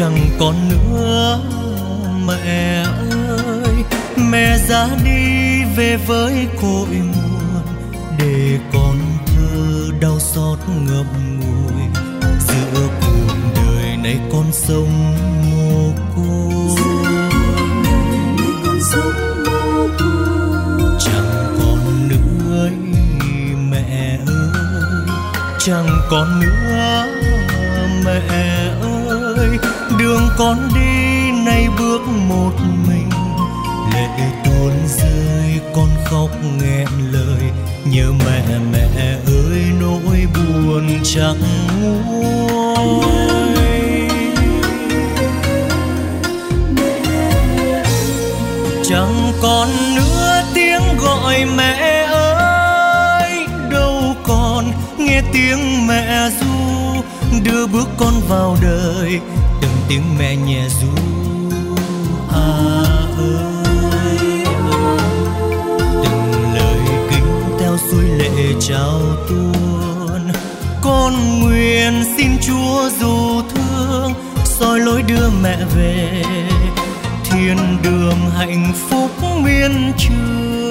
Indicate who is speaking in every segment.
Speaker 1: chẳng còn nữa, mẹ ơi. Mẹ ra đi về với cội nguồn, để con thơ đau xót ngậm ngùi. Giữa cuộc đời này con sống mồ côi chẳng còn nữa mẹ ơi. Chẳng còn nữa, mẹ ơi đường con đi nay bước một mình. Lệ tuôn rơi, con khóc nghẹn lời. Nhớ mẹ mẹ ơi, nỗi buồn chẳng nguôi. Chẳng còn nữa tiếng gọi mẹ ơi. Đâu còn nghe tiếng mẹ ru đưa bước con vào đời tiếng mẹ nhẹ ru à ơi, từng lời kính theo suối lệ chào tuôn. Con nguyện xin chúa dù thương, soi lối đưa mẹ về. Thiên đường hạnh phúc miên trường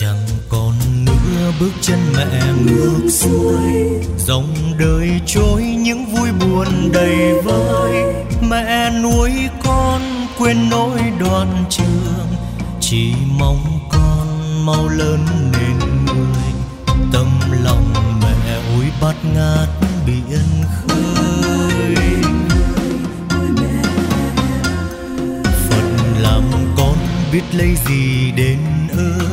Speaker 1: chẳng còn nữa bước chân mẹ ngược xuôi. Dòng đời trôi những vui buồn đầy vơi. Mẹ nuôi con quên nỗi đoàn trường. Chỉ mong con mau lớn nên người. Tâm lòng mẹ ôi bát ngát biển khơi. Phật làm con biết lấy gì đến ơn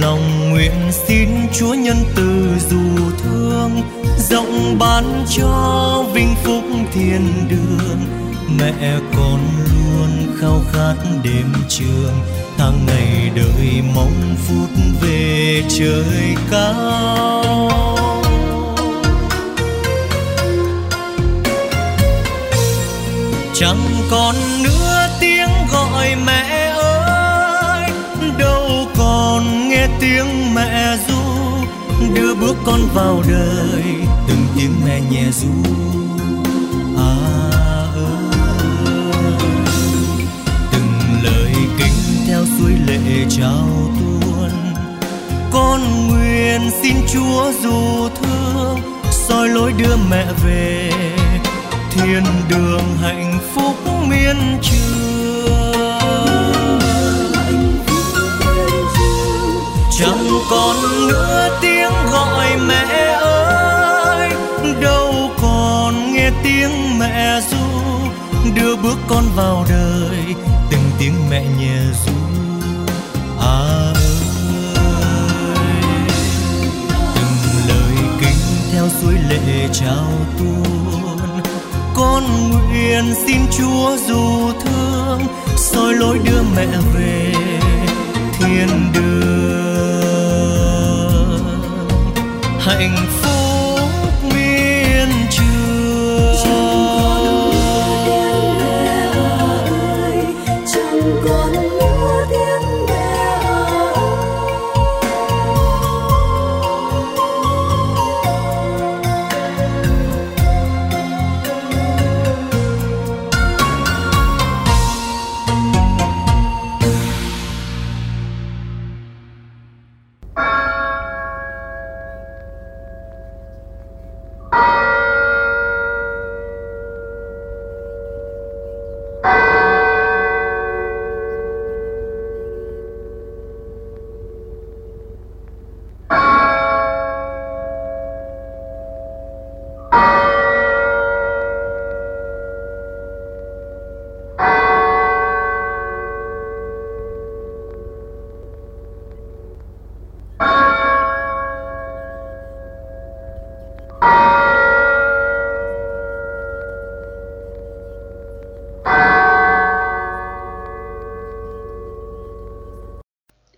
Speaker 1: lòng nguyện xin chúa nhân từ dù thương, rộng ban cho vinh phúc thiên đường. Mẹ con luôn khao khát đêm trường, tháng ngày đợi mong phút về trời cao. Chẳng còn nữa đưa bước con vào đời. Từng tiếng mẹ nhẹ ru. À ơi. Từng lời kính theo suối lệ trao tuôn. Con nguyện xin chúa dù thương. Soi lối đưa mẹ về. Thiên đường hạnh phúc miên trường chẳng còn nữa tiếng gọi mẹ ơi, đâu còn nghe tiếng mẹ ru. Đưa bước con vào đời, từng tiếng mẹ nhẹ ru. À ơi, từng lời kinh theo suối lệ trao tuôn. Con nguyện xin chúa dù thương, soi lối đưa mẹ về thiên đường. Hạnh